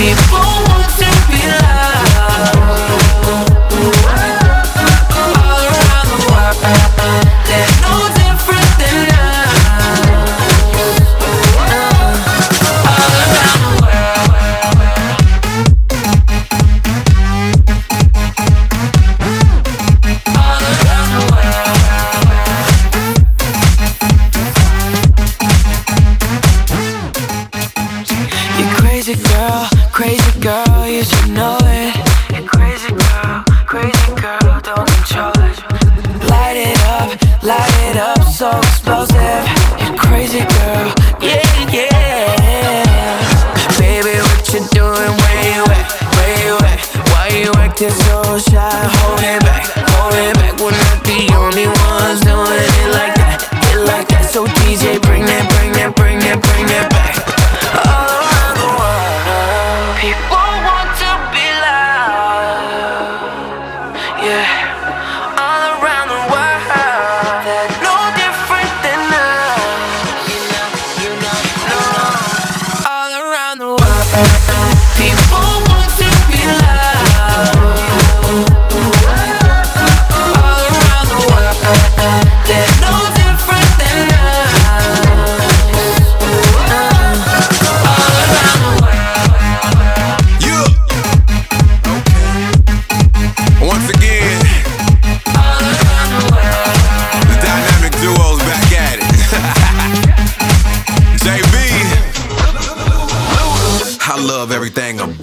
People people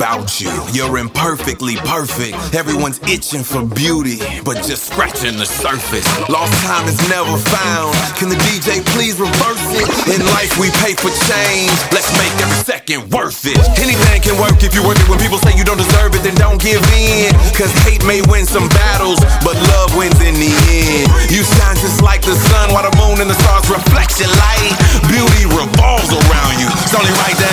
you. You're imperfectly perfect. Everyone's itching for beauty, but just scratching the surface. Lost time is never found. Can the DJ please reverse it? In life, we pay for change. Let's make every second worth it. Anything can work if you work it. When people say you don't deserve it, then don't give in. Cause hate may win some battles, but love wins in the end. You shine just like the sun, while the moon and the stars reflect your light. Beauty revolves around you. It's only right that.